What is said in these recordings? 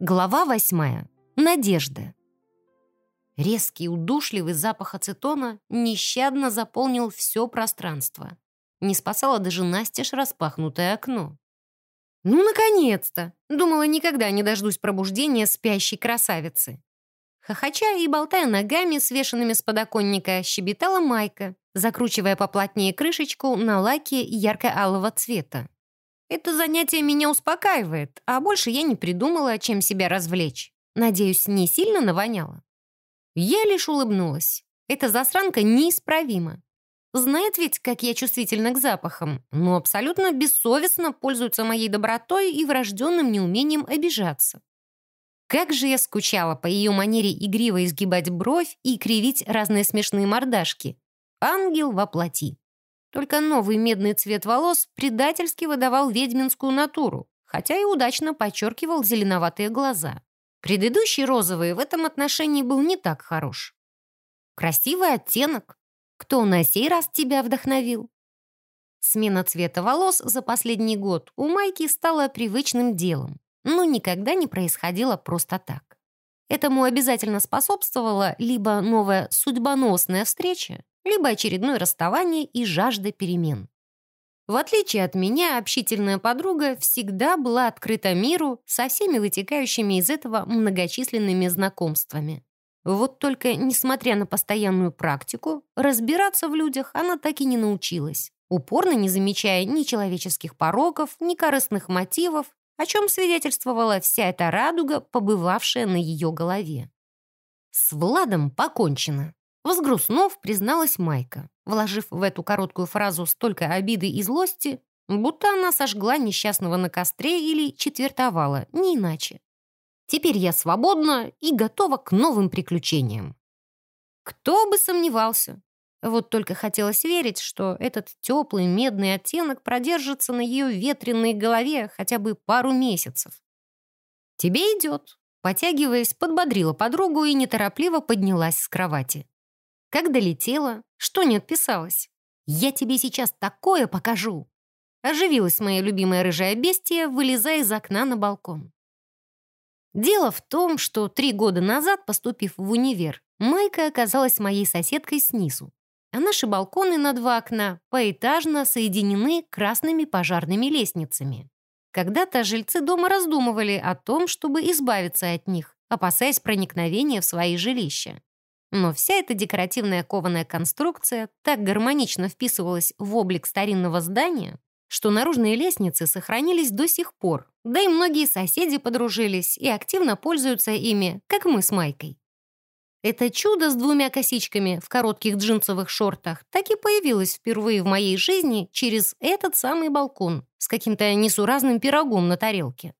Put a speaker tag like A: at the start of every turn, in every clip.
A: Глава восьмая. Надежда. Резкий удушливый запах ацетона нещадно заполнил все пространство. Не спасало даже настежь распахнутое окно. «Ну, наконец-то!» Думала, никогда не дождусь пробуждения спящей красавицы. Хохоча и болтая ногами, свешенными с подоконника, щебетала Майка, закручивая поплотнее крышечку на лаке ярко-алого цвета. Это занятие меня успокаивает, а больше я не придумала, чем себя развлечь. Надеюсь, не сильно навоняло. Я лишь улыбнулась. Эта засранка неисправима. Знает ведь, как я чувствительна к запахам, но абсолютно бессовестно пользуется моей добротой и врожденным неумением обижаться. Как же я скучала по ее манере игриво изгибать бровь и кривить разные смешные мордашки. Ангел воплоти. Только новый медный цвет волос предательски выдавал ведьминскую натуру, хотя и удачно подчеркивал зеленоватые глаза. Предыдущий розовый в этом отношении был не так хорош. Красивый оттенок. Кто на сей раз тебя вдохновил? Смена цвета волос за последний год у Майки стала привычным делом, но никогда не происходило просто так. Этому обязательно способствовала либо новая судьбоносная встреча, либо очередное расставание и жажда перемен. В отличие от меня, общительная подруга всегда была открыта миру со всеми вытекающими из этого многочисленными знакомствами. Вот только, несмотря на постоянную практику, разбираться в людях она так и не научилась, упорно не замечая ни человеческих пороков, ни корыстных мотивов, о чем свидетельствовала вся эта радуга, побывавшая на ее голове. С Владом покончено. Возгрустнув, призналась Майка, вложив в эту короткую фразу столько обиды и злости, будто она сожгла несчастного на костре или четвертовала, не иначе. Теперь я свободна и готова к новым приключениям. Кто бы сомневался. Вот только хотелось верить, что этот теплый медный оттенок продержится на ее ветреной голове хотя бы пару месяцев. «Тебе идет», потягиваясь, подбодрила подругу и неторопливо поднялась с кровати. Как долетела, что не отписалась. Я тебе сейчас такое покажу. Оживилась моя любимая рыжая бестия, вылезая из окна на балкон. Дело в том, что три года назад, поступив в универ, Майка оказалась моей соседкой снизу, а наши балконы на два окна поэтажно соединены красными пожарными лестницами. Когда-то жильцы дома раздумывали о том, чтобы избавиться от них, опасаясь проникновения в свои жилища. Но вся эта декоративная кованая конструкция так гармонично вписывалась в облик старинного здания, что наружные лестницы сохранились до сих пор, да и многие соседи подружились и активно пользуются ими, как мы с Майкой. Это чудо с двумя косичками в коротких джинсовых шортах так и появилось впервые в моей жизни через этот самый балкон с каким-то несуразным пирогом на тарелке.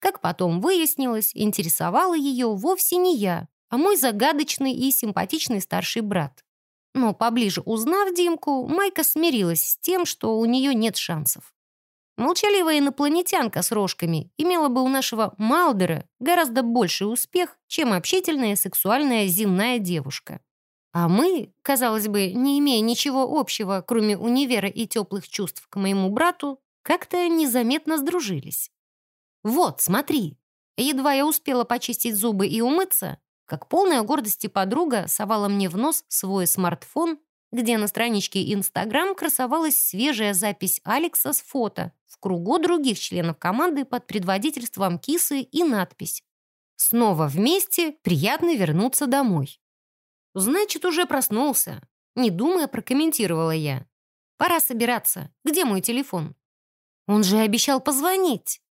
A: Как потом выяснилось, интересовала ее вовсе не я, а мой загадочный и симпатичный старший брат. Но поближе узнав Димку, Майка смирилась с тем, что у нее нет шансов. Молчаливая инопланетянка с рожками имела бы у нашего Малдера гораздо больший успех, чем общительная сексуальная земная девушка. А мы, казалось бы, не имея ничего общего, кроме универа и теплых чувств к моему брату, как-то незаметно сдружились. «Вот, смотри!» Едва я успела почистить зубы и умыться, как полная гордости подруга совала мне в нос свой смартфон, где на страничке Инстаграм красовалась свежая запись Алекса с фото в кругу других членов команды под предводительством Кисы и надпись «Снова вместе, приятно вернуться домой». «Значит, уже проснулся», — не думая, прокомментировала я. «Пора собираться. Где мой телефон?» «Он же обещал позвонить».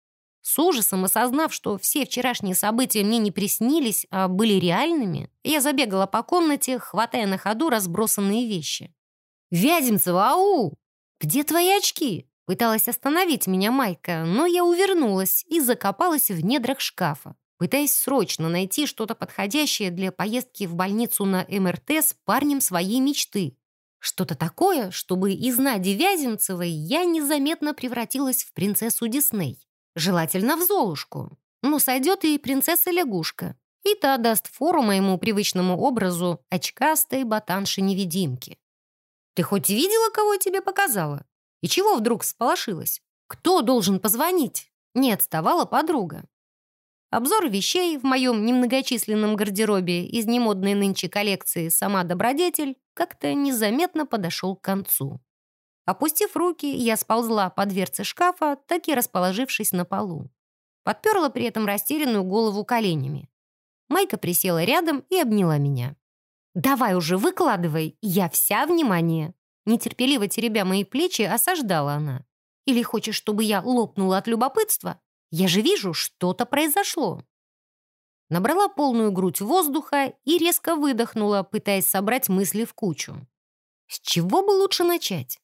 A: С ужасом осознав, что все вчерашние события мне не приснились, а были реальными, я забегала по комнате, хватая на ходу разбросанные вещи. «Вяземцева, ау! Где твои очки?» Пыталась остановить меня Майка, но я увернулась и закопалась в недрах шкафа, пытаясь срочно найти что-то подходящее для поездки в больницу на МРТ с парнем своей мечты. Что-то такое, чтобы из Нади Вяземцевой я незаметно превратилась в принцессу Дисней. Желательно в Золушку. Ну, сойдет и принцесса-лягушка. И та даст фору моему привычному образу очкастой ботанши-невидимки. Ты хоть видела, кого я тебе показала? И чего вдруг сполошилась? Кто должен позвонить? Не отставала подруга. Обзор вещей в моем немногочисленном гардеробе из немодной нынче коллекции «Сама добродетель» как-то незаметно подошел к концу. Опустив руки, я сползла по дверце шкафа, так и расположившись на полу. Подперла при этом растерянную голову коленями. Майка присела рядом и обняла меня. «Давай уже выкладывай, я вся внимание!» Нетерпеливо теребя мои плечи, осаждала она. «Или хочешь, чтобы я лопнула от любопытства? Я же вижу, что-то произошло!» Набрала полную грудь воздуха и резко выдохнула, пытаясь собрать мысли в кучу. С чего бы лучше начать?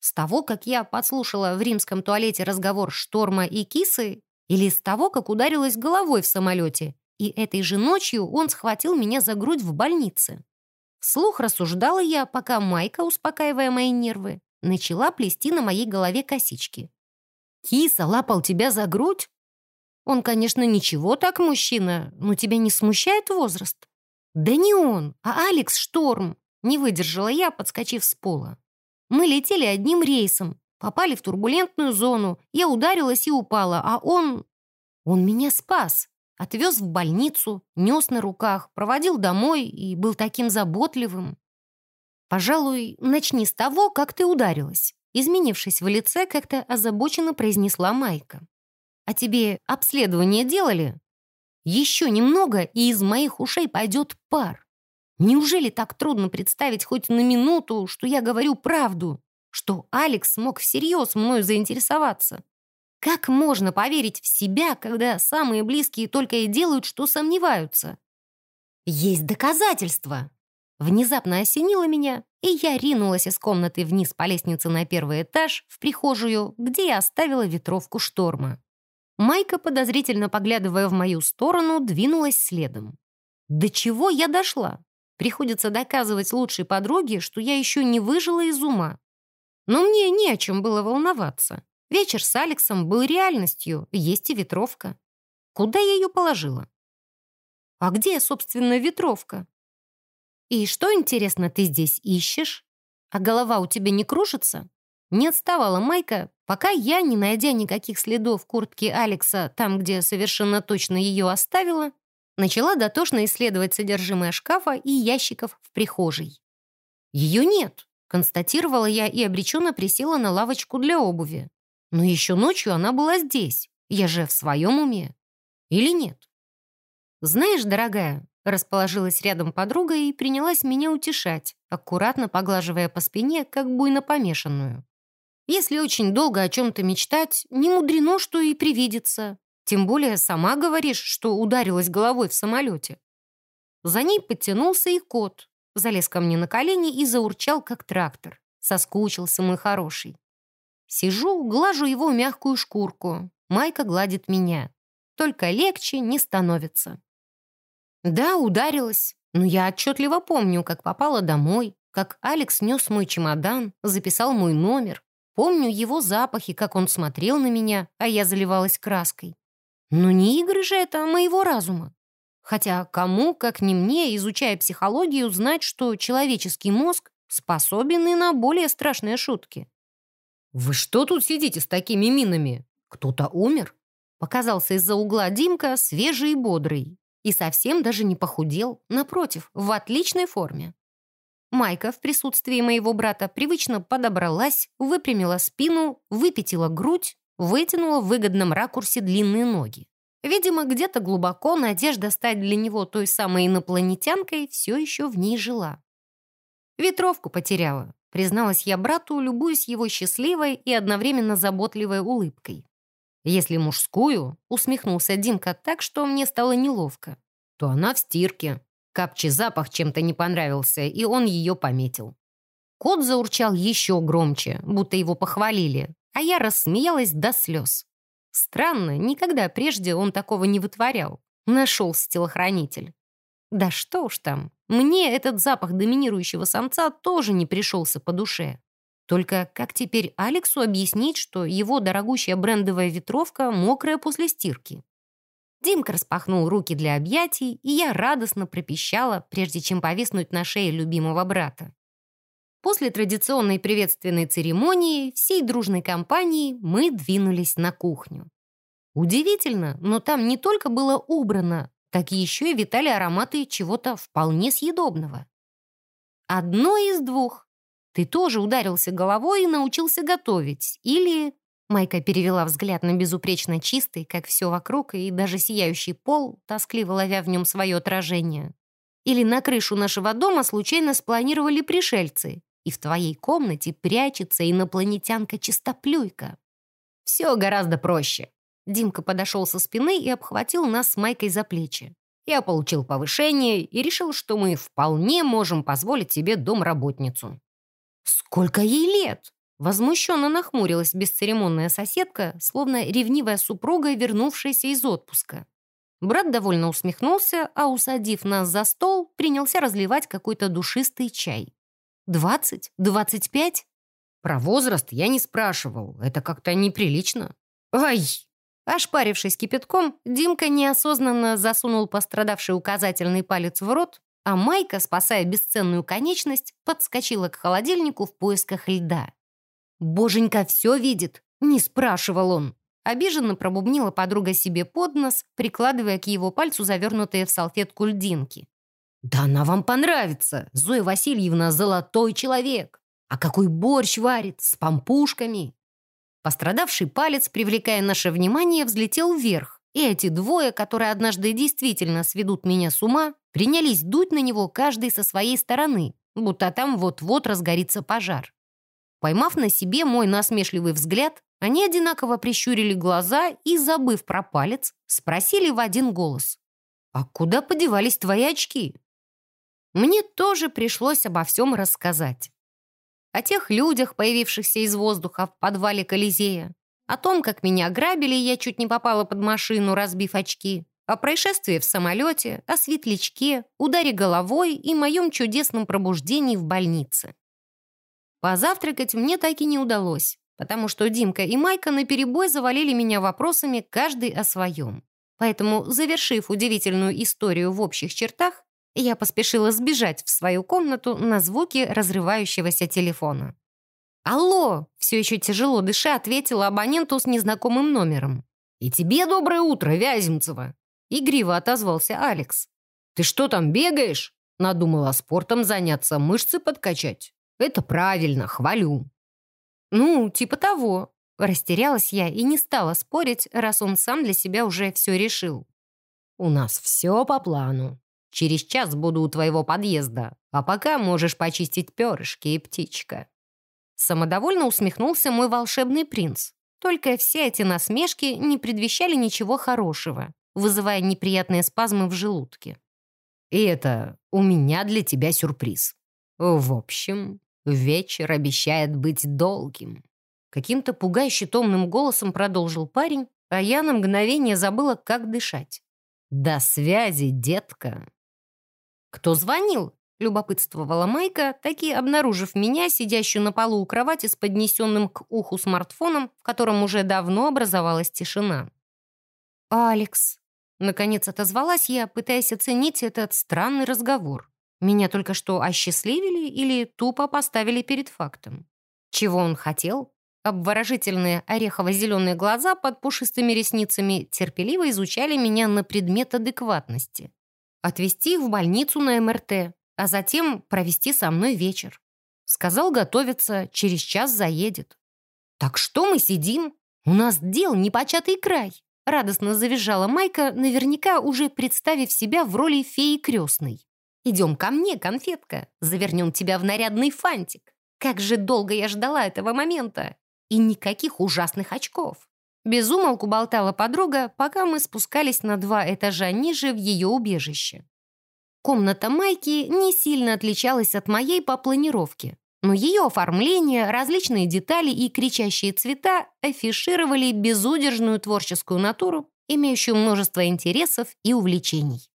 A: С того, как я подслушала в римском туалете разговор Шторма и Кисы, или с того, как ударилась головой в самолете, и этой же ночью он схватил меня за грудь в больнице. Слух рассуждала я, пока Майка, успокаивая мои нервы, начала плести на моей голове косички. «Киса лапал тебя за грудь? Он, конечно, ничего так мужчина, но тебя не смущает возраст?» «Да не он, а Алекс Шторм!» Не выдержала я, подскочив с пола. Мы летели одним рейсом, попали в турбулентную зону, я ударилась и упала, а он... Он меня спас, отвез в больницу, нес на руках, проводил домой и был таким заботливым. Пожалуй, начни с того, как ты ударилась. Изменившись в лице, как-то озабоченно произнесла Майка. «А тебе обследование делали?» «Еще немного, и из моих ушей пойдет пар. Неужели так трудно представить хоть на минуту, что я говорю правду? Что Алекс смог всерьез мною заинтересоваться? Как можно поверить в себя, когда самые близкие только и делают, что сомневаются? Есть доказательства. Внезапно осенило меня, и я ринулась из комнаты вниз по лестнице на первый этаж, в прихожую, где я оставила ветровку шторма. Майка, подозрительно поглядывая в мою сторону, двинулась следом. До чего я дошла? Приходится доказывать лучшей подруге, что я еще не выжила из ума. Но мне не о чем было волноваться. Вечер с Алексом был реальностью, есть и ветровка. Куда я ее положила? А где, собственно, ветровка? И что, интересно, ты здесь ищешь? А голова у тебя не кружится? Не отставала Майка, пока я, не найдя никаких следов куртки Алекса там, где совершенно точно ее оставила, Начала дотошно исследовать содержимое шкафа и ящиков в прихожей. «Ее нет», — констатировала я и обреченно присела на лавочку для обуви. «Но еще ночью она была здесь. Я же в своем уме. Или нет?» «Знаешь, дорогая», — расположилась рядом подруга и принялась меня утешать, аккуратно поглаживая по спине, как буйно помешанную. «Если очень долго о чем-то мечтать, не мудрено, что и привидится. Тем более сама говоришь, что ударилась головой в самолете. За ней подтянулся и кот. Залез ко мне на колени и заурчал, как трактор. Соскучился мой хороший. Сижу, глажу его мягкую шкурку. Майка гладит меня. Только легче не становится. Да, ударилась. Но я отчетливо помню, как попала домой, как Алекс нес мой чемодан, записал мой номер. Помню его запахи, как он смотрел на меня, а я заливалась краской. Но не игры же это моего разума. Хотя кому, как не мне, изучая психологию, знать, что человеческий мозг способен и на более страшные шутки. «Вы что тут сидите с такими минами? Кто-то умер?» Показался из-за угла Димка свежий и бодрый. И совсем даже не похудел, напротив, в отличной форме. Майка в присутствии моего брата привычно подобралась, выпрямила спину, выпятила грудь, вытянула в выгодном ракурсе длинные ноги. Видимо, где-то глубоко надежда стать для него той самой инопланетянкой все еще в ней жила. Ветровку потеряла, призналась я брату, любуясь его счастливой и одновременно заботливой улыбкой. Если мужскую, усмехнулся Димка так, что мне стало неловко, то она в стирке. Капчи запах чем-то не понравился, и он ее пометил. Кот заурчал еще громче, будто его похвалили, а я рассмеялась до слез. Странно, никогда прежде он такого не вытворял. Нашелся телохранитель. Да что уж там, мне этот запах доминирующего самца тоже не пришелся по душе. Только как теперь Алексу объяснить, что его дорогущая брендовая ветровка мокрая после стирки? Димка распахнул руки для объятий, и я радостно пропищала, прежде чем повиснуть на шее любимого брата. После традиционной приветственной церемонии всей дружной компанией мы двинулись на кухню. Удивительно, но там не только было убрано, так еще и витали ароматы чего-то вполне съедобного. Одно из двух. Ты тоже ударился головой и научился готовить. Или... Майка перевела взгляд на безупречно чистый, как все вокруг, и даже сияющий пол, тоскливо ловя в нем свое отражение. Или на крышу нашего дома случайно спланировали пришельцы, и в твоей комнате прячется инопланетянка-чистоплюйка. Все гораздо проще. Димка подошел со спины и обхватил нас с Майкой за плечи. Я получил повышение и решил, что мы вполне можем позволить себе домработницу. «Сколько ей лет?» Возмущенно нахмурилась бесцеремонная соседка, словно ревнивая супруга, вернувшаяся из отпуска. Брат довольно усмехнулся, а, усадив нас за стол, принялся разливать какой-то душистый чай. «Двадцать? Двадцать пять?» «Про возраст я не спрашивал. Это как-то неприлично». «Ай!» Ошпарившись кипятком, Димка неосознанно засунул пострадавший указательный палец в рот, а Майка, спасая бесценную конечность, подскочила к холодильнику в поисках льда. «Боженька все видит!» — не спрашивал он. Обиженно пробубнила подруга себе под нос, прикладывая к его пальцу завернутые в салфетку льдинки. «Да она вам понравится! Зоя Васильевна — золотой человек! А какой борщ варит! С пампушками!» Пострадавший палец, привлекая наше внимание, взлетел вверх, и эти двое, которые однажды действительно сведут меня с ума, принялись дуть на него каждый со своей стороны, будто там вот-вот разгорится пожар. Поймав на себе мой насмешливый взгляд, они одинаково прищурили глаза и, забыв про палец, спросили в один голос. «А куда подевались твои очки?» Мне тоже пришлось обо всем рассказать о тех людях, появившихся из воздуха в подвале Колизея, о том, как меня ограбили, и я чуть не попала под машину, разбив очки, о происшествии в самолете, о светлячке, ударе головой и моем чудесном пробуждении в больнице. Позавтракать мне так и не удалось, потому что Димка и Майка наперебой завалили меня вопросами каждый о своем. Поэтому, завершив удивительную историю в общих чертах, я поспешила сбежать в свою комнату на звуки разрывающегося телефона. «Алло!» — все еще тяжело дыша ответила абоненту с незнакомым номером. «И тебе доброе утро, Вяземцева!» Игриво отозвался Алекс. «Ты что там, бегаешь?» Надумала спортом заняться, мышцы подкачать. «Это правильно, хвалю». «Ну, типа того». Растерялась я и не стала спорить, раз он сам для себя уже все решил. «У нас все по плану», Через час буду у твоего подъезда, а пока можешь почистить перышки и птичка». Самодовольно усмехнулся мой волшебный принц. Только все эти насмешки не предвещали ничего хорошего, вызывая неприятные спазмы в желудке. «И это у меня для тебя сюрприз. В общем, вечер обещает быть долгим». Каким-то пугающе томным голосом продолжил парень, а я на мгновение забыла, как дышать. «До связи, детка!» «Кто звонил?» — любопытствовала Майка, таки обнаружив меня, сидящую на полу у кровати с поднесенным к уху смартфоном, в котором уже давно образовалась тишина. «Алекс», — наконец отозвалась я, пытаясь оценить этот странный разговор. Меня только что осчастливили или тупо поставили перед фактом? Чего он хотел? Обворожительные орехово-зеленые глаза под пушистыми ресницами терпеливо изучали меня на предмет адекватности. Отвезти в больницу на МРТ, а затем провести со мной вечер. Сказал готовиться, через час заедет. «Так что мы сидим? У нас дел непочатый край!» Радостно завизжала Майка, наверняка уже представив себя в роли феи крестной. «Идем ко мне, конфетка, завернем тебя в нарядный фантик. Как же долго я ждала этого момента! И никаких ужасных очков!» Безумолку болтала подруга, пока мы спускались на два этажа ниже в ее убежище. Комната Майки не сильно отличалась от моей по планировке, но ее оформление, различные детали и кричащие цвета афишировали безудержную творческую натуру, имеющую множество интересов и увлечений.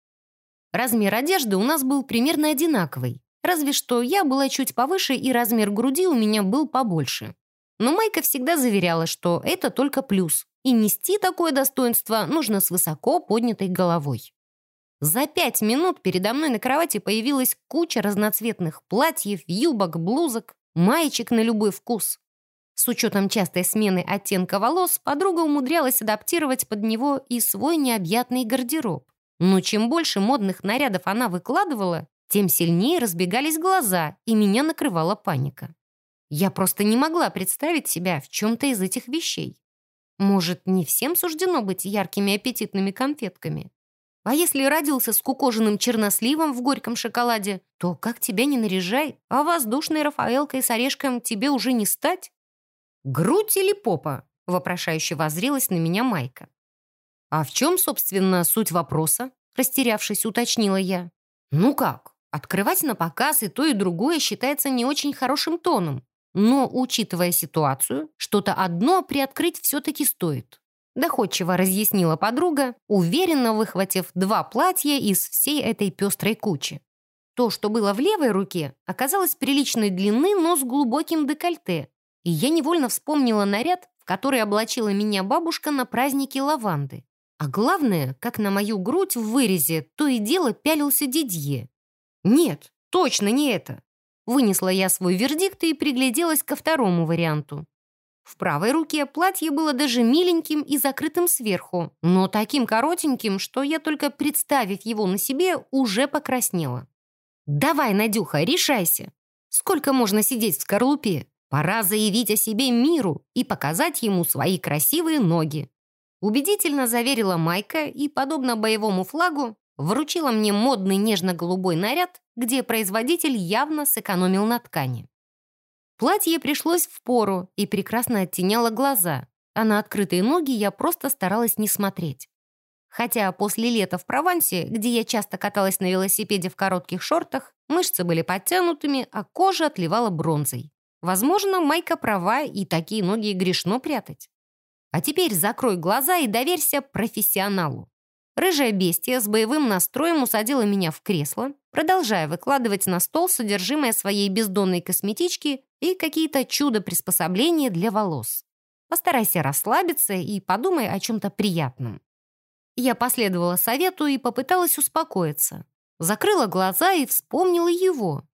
A: Размер одежды у нас был примерно одинаковый, разве что я была чуть повыше и размер груди у меня был побольше. Но Майка всегда заверяла, что это только плюс, и нести такое достоинство нужно с высоко поднятой головой. За пять минут передо мной на кровати появилась куча разноцветных платьев, юбок, блузок, маечек на любой вкус. С учетом частой смены оттенка волос, подруга умудрялась адаптировать под него и свой необъятный гардероб. Но чем больше модных нарядов она выкладывала, тем сильнее разбегались глаза, и меня накрывала паника. Я просто не могла представить себя в чем-то из этих вещей. Может, не всем суждено быть яркими аппетитными конфетками? А если родился с кукоженным черносливом в горьком шоколаде, то как тебя не наряжай, а воздушной Рафаэлкой с орешком тебе уже не стать? «Грудь или попа?» — вопрошающе воззрелась на меня Майка. «А в чем, собственно, суть вопроса?» — растерявшись, уточнила я. «Ну как, открывать на показ и то, и другое считается не очень хорошим тоном. Но, учитывая ситуацию, что-то одно приоткрыть все-таки стоит». Доходчиво разъяснила подруга, уверенно выхватив два платья из всей этой пестрой кучи. То, что было в левой руке, оказалось приличной длины, но с глубоким декольте, и я невольно вспомнила наряд, в который облачила меня бабушка на празднике лаванды. А главное, как на мою грудь в вырезе то и дело пялился Дидье. Нет, точно не это. Вынесла я свой вердикт и пригляделась ко второму варианту. В правой руке платье было даже миленьким и закрытым сверху, но таким коротеньким, что я только представив его на себе, уже покраснела. «Давай, Надюха, решайся! Сколько можно сидеть в скорлупе? Пора заявить о себе миру и показать ему свои красивые ноги. Убедительно заверила Майка и, подобно боевому флагу, вручила мне модный нежно-голубой наряд, где производитель явно сэкономил на ткани. Платье пришлось в пору и прекрасно оттеняло глаза, а на открытые ноги я просто старалась не смотреть. Хотя после лета в Провансе, где я часто каталась на велосипеде в коротких шортах, мышцы были подтянутыми, а кожа отливала бронзой. Возможно, Майка права, и такие ноги грешно прятать. А теперь закрой глаза и доверься профессионалу. Рыжая бестия с боевым настроем усадила меня в кресло, продолжая выкладывать на стол содержимое своей бездонной косметички и какие-то чудо-приспособления для волос. Постарайся расслабиться и подумай о чем-то приятном. Я последовала совету и попыталась успокоиться. Закрыла глаза и вспомнила его.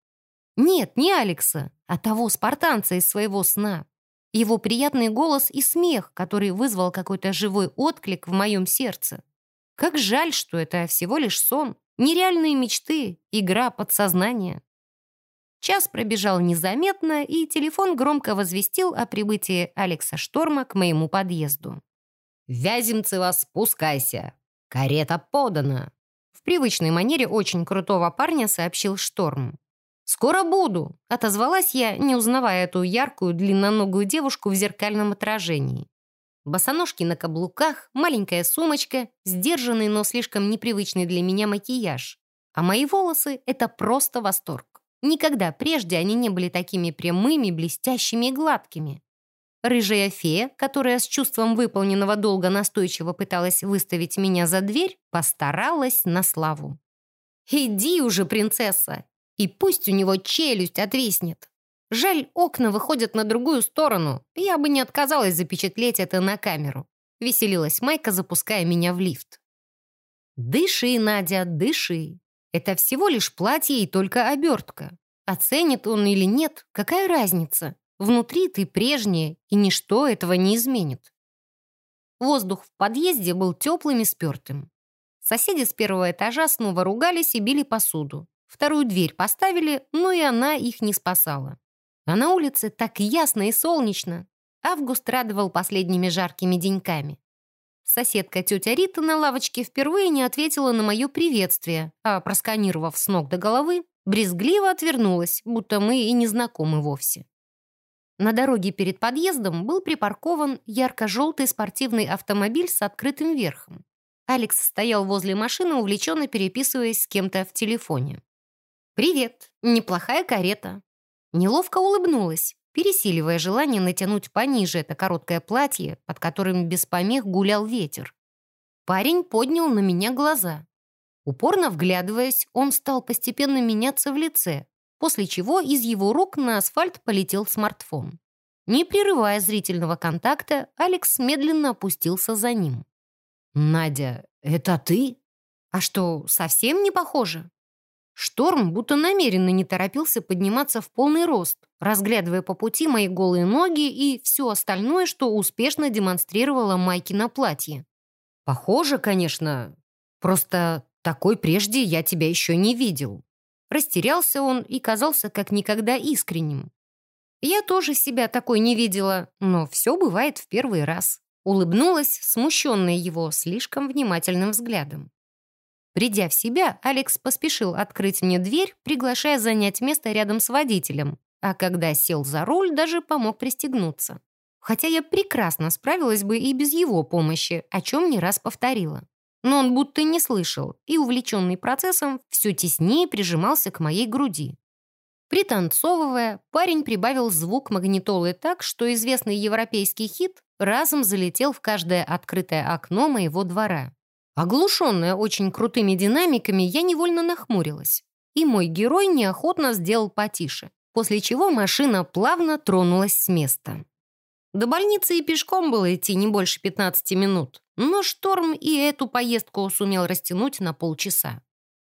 A: Нет, не Алекса, а того спартанца из своего сна. Его приятный голос и смех, который вызвал какой-то живой отклик в моем сердце. Как жаль, что это всего лишь сон, нереальные мечты, игра подсознания. Час пробежал незаметно, и телефон громко возвестил о прибытии Алекса Шторма к моему подъезду. «Вяземцева, спускайся! Карета подана!» В привычной манере очень крутого парня сообщил Шторм. «Скоро буду», — отозвалась я, не узнавая эту яркую длинноногую девушку в зеркальном отражении. Босоножки на каблуках, маленькая сумочка, сдержанный, но слишком непривычный для меня макияж. А мои волосы — это просто восторг. Никогда прежде они не были такими прямыми, блестящими и гладкими. Рыжая фея, которая с чувством выполненного долга настойчиво пыталась выставить меня за дверь, постаралась на славу. «Иди уже, принцесса! И пусть у него челюсть отвиснет. Жаль, окна выходят на другую сторону. Я бы не отказалась запечатлеть это на камеру. Веселилась Майка, запуская меня в лифт. «Дыши, Надя, дыши. Это всего лишь платье и только обертка. Оценит он или нет, какая разница? Внутри ты прежняя, и ничто этого не изменит». Воздух в подъезде был теплым и спертым. Соседи с первого этажа снова ругались и били посуду. Вторую дверь поставили, но и она их не спасала. А на улице так ясно и солнечно. Август радовал последними жаркими деньками. Соседка тетя Рита на лавочке впервые не ответила на мое приветствие, а, просканировав с ног до головы, брезгливо отвернулась, будто мы и не знакомы вовсе. На дороге перед подъездом был припаркован ярко-желтый спортивный автомобиль с открытым верхом. Алекс стоял возле машины, увлеченно переписываясь с кем-то в телефоне. «Привет! Неплохая карета!» Неловко улыбнулась, пересиливая желание натянуть пониже это короткое платье, под которым без помех гулял ветер. Парень поднял на меня глаза. Упорно вглядываясь, он стал постепенно меняться в лице, после чего из его рук на асфальт полетел смартфон. Не прерывая зрительного контакта, Алекс медленно опустился за ним. «Надя, это ты?» «А что, совсем не похоже?» Шторм будто намеренно не торопился подниматься в полный рост, разглядывая по пути мои голые ноги и все остальное, что успешно демонстрировала майки на платье. «Похоже, конечно. Просто такой прежде я тебя еще не видел». Растерялся он и казался как никогда искренним. Я тоже себя такой не видела, но все бывает в первый раз. Улыбнулась, смущенная его слишком внимательным взглядом. Придя в себя, Алекс поспешил открыть мне дверь, приглашая занять место рядом с водителем, а когда сел за руль, даже помог пристегнуться. Хотя я прекрасно справилась бы и без его помощи, о чем не раз повторила. Но он будто не слышал и, увлеченный процессом, все теснее прижимался к моей груди. Пританцовывая, парень прибавил звук магнитолы так, что известный европейский хит разом залетел в каждое открытое окно моего двора. Оглушенная очень крутыми динамиками, я невольно нахмурилась. И мой герой неохотно сделал потише, после чего машина плавно тронулась с места. До больницы и пешком было идти не больше 15 минут, но шторм и эту поездку сумел растянуть на полчаса.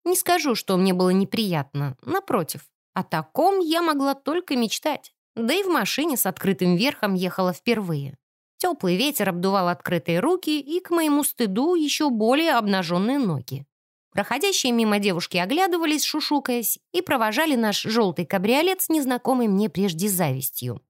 A: Не скажу, что мне было неприятно, напротив. О таком я могла только мечтать. Да и в машине с открытым верхом ехала впервые. Теплый ветер обдувал открытые руки и, к моему стыду, еще более обнаженные ноги. Проходящие мимо девушки оглядывались, шушукаясь, и провожали наш желтый кабриолет с незнакомой мне прежде завистью.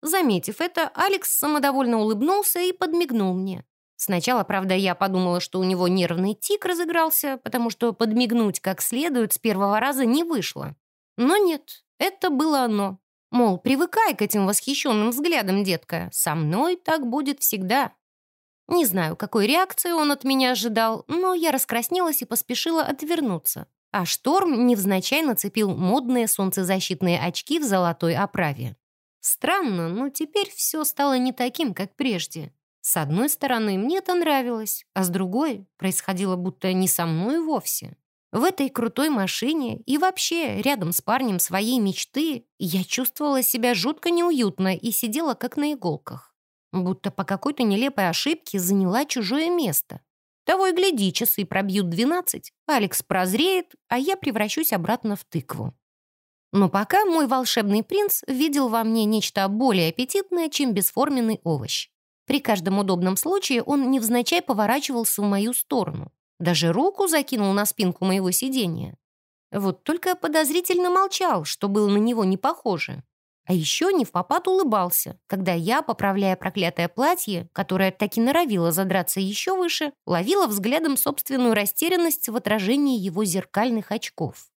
A: Заметив это, Алекс самодовольно улыбнулся и подмигнул мне. Сначала, правда, я подумала, что у него нервный тик разыгрался, потому что подмигнуть как следует с первого раза не вышло. Но нет, это было оно. Мол, привыкай к этим восхищенным взглядам, детка. Со мной так будет всегда. Не знаю, какой реакции он от меня ожидал, но я раскраснелась и поспешила отвернуться. А шторм невзначай нацепил модные солнцезащитные очки в золотой оправе. Странно, но теперь все стало не таким, как прежде. С одной стороны, мне это нравилось, а с другой происходило будто не со мной вовсе. В этой крутой машине и вообще рядом с парнем своей мечты я чувствовала себя жутко неуютно и сидела как на иголках. Будто по какой-то нелепой ошибке заняла чужое место. Того и гляди, часы пробьют 12, Алекс прозреет, а я превращусь обратно в тыкву. Но пока мой волшебный принц видел во мне нечто более аппетитное, чем бесформенный овощ. При каждом удобном случае он невзначай поворачивался в мою сторону. Даже руку закинул на спинку моего сиденья. Вот только подозрительно молчал, что было на него не похоже. А еще не в попад улыбался, когда я, поправляя проклятое платье, которое так и норовило задраться еще выше, ловила взглядом собственную растерянность в отражении его зеркальных очков.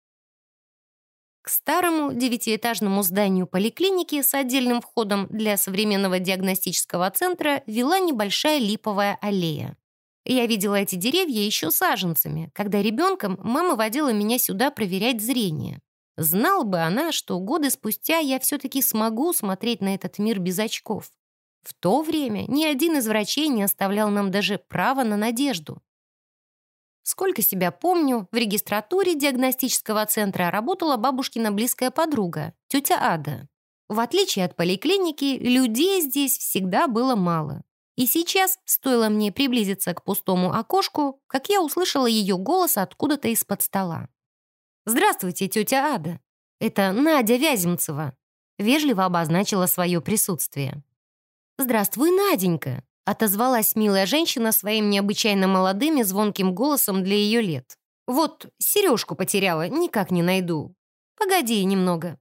A: К старому девятиэтажному зданию поликлиники с отдельным входом для современного диагностического центра вела небольшая липовая аллея. Я видела эти деревья еще саженцами, когда ребенком мама водила меня сюда проверять зрение. Знала бы она, что годы спустя я все-таки смогу смотреть на этот мир без очков. В то время ни один из врачей не оставлял нам даже права на надежду. Сколько себя помню, в регистратуре диагностического центра работала бабушкина близкая подруга, тетя Ада. В отличие от поликлиники, людей здесь всегда было мало. И сейчас, стоило мне приблизиться к пустому окошку, как я услышала ее голос откуда-то из-под стола. «Здравствуйте, тетя Ада. Это Надя Вяземцева», вежливо обозначила свое присутствие. «Здравствуй, Наденька», отозвалась милая женщина своим необычайно молодым и звонким голосом для ее лет. «Вот, сережку потеряла, никак не найду. Погоди немного».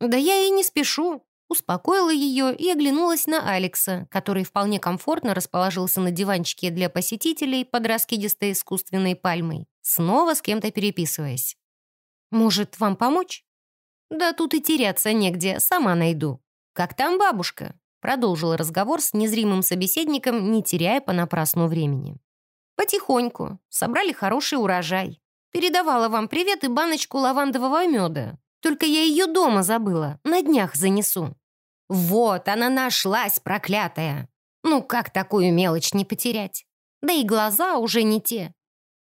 A: «Да я и не спешу успокоила ее и оглянулась на Алекса, который вполне комфортно расположился на диванчике для посетителей под раскидистой искусственной пальмой, снова с кем-то переписываясь. «Может, вам помочь?» «Да тут и теряться негде, сама найду». «Как там бабушка?» Продолжила разговор с незримым собеседником, не теряя понапрасну времени. «Потихоньку. Собрали хороший урожай. Передавала вам привет и баночку лавандового меда. Только я ее дома забыла, на днях занесу». «Вот, она нашлась, проклятая! Ну как такую мелочь не потерять? Да и глаза уже не те».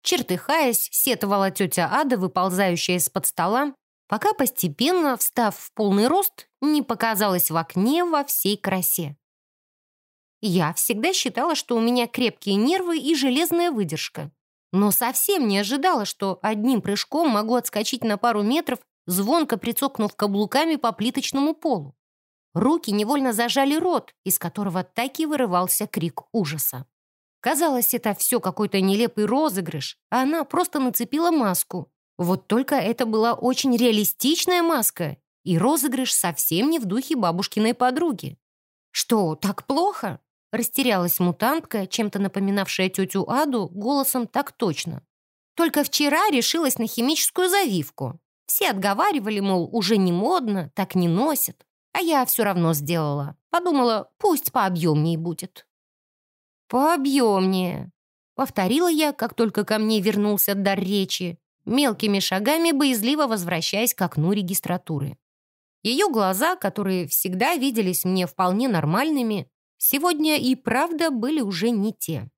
A: Чертыхаясь, сетовала тетя Ада, выползающая из-под стола, пока постепенно, встав в полный рост, не показалась в окне во всей красе. Я всегда считала, что у меня крепкие нервы и железная выдержка. но совсем не ожидала, что одним прыжком могу отскочить на пару метров, звонко прицокнув каблуками по плиточному полу. Руки невольно зажали рот, из которого так и вырывался крик ужаса. Казалось, это все какой-то нелепый розыгрыш, а она просто нацепила маску. Вот только это была очень реалистичная маска, и розыгрыш совсем не в духе бабушкиной подруги. «Что, так плохо?» Растерялась мутантка, чем-то напоминавшая тетю Аду, голосом так точно. Только вчера решилась на химическую завивку. Все отговаривали, мол, уже не модно, так не носят. А я все равно сделала. Подумала, пусть пообъемнее будет. «Пообъемнее», — повторила я, как только ко мне вернулся дар речи, мелкими шагами боязливо возвращаясь к окну регистратуры. Ее глаза, которые всегда виделись мне вполне нормальными, сегодня и правда были уже не те.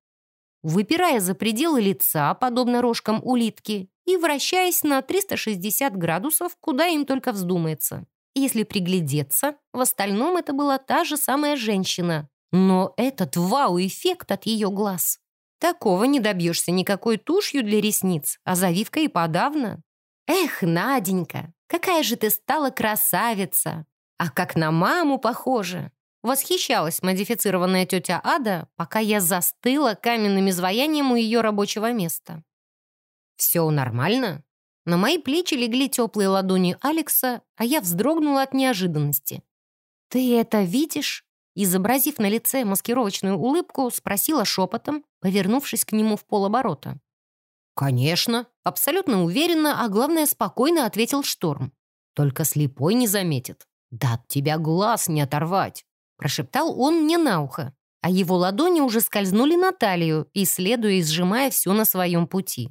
A: Выпирая за пределы лица, подобно рожкам улитки, и вращаясь на 360 градусов, куда им только вздумается. Если приглядеться, в остальном это была та же самая женщина. Но этот вау-эффект от ее глаз. Такого не добьешься никакой тушью для ресниц, а завивкой и подавно. Эх, Наденька, какая же ты стала красавица! А как на маму похожа! Восхищалась модифицированная тетя Ада, пока я застыла каменным изваянием у ее рабочего места. «Все нормально?» На мои плечи легли теплые ладони Алекса, а я вздрогнула от неожиданности. «Ты это видишь?» Изобразив на лице маскировочную улыбку, спросила шепотом, повернувшись к нему в полоборота. «Конечно», абсолютно уверенно, а главное, спокойно ответил Шторм. «Только слепой не заметит. Да от тебя глаз не оторвать», прошептал он мне на ухо, а его ладони уже скользнули на талию, исследуя и сжимая все на своем пути.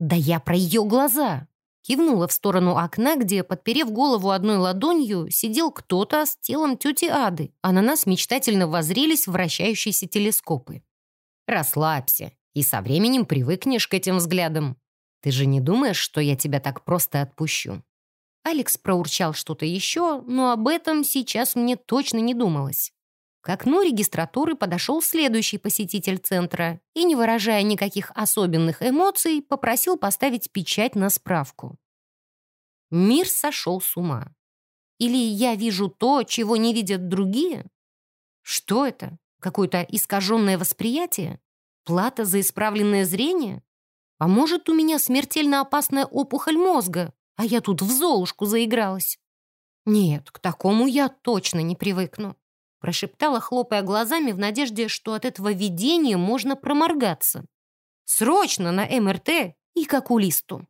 A: «Да я про ее глаза!» Кивнула в сторону окна, где, подперев голову одной ладонью, сидел кто-то с телом тети Ады, а на нас мечтательно возрелись вращающиеся телескопы. «Расслабься, и со временем привыкнешь к этим взглядам. Ты же не думаешь, что я тебя так просто отпущу?» Алекс проурчал что-то еще, но об этом сейчас мне точно не думалось. К окну регистратуры подошел следующий посетитель центра и, не выражая никаких особенных эмоций, попросил поставить печать на справку. Мир сошел с ума. Или я вижу то, чего не видят другие? Что это? Какое-то искаженное восприятие? Плата за исправленное зрение? А может, у меня смертельно опасная опухоль мозга, а я тут в золушку заигралась? Нет, к такому я точно не привыкну прошептала, хлопая глазами в надежде, что от этого видения можно проморгаться. «Срочно на МРТ и к окулисту!»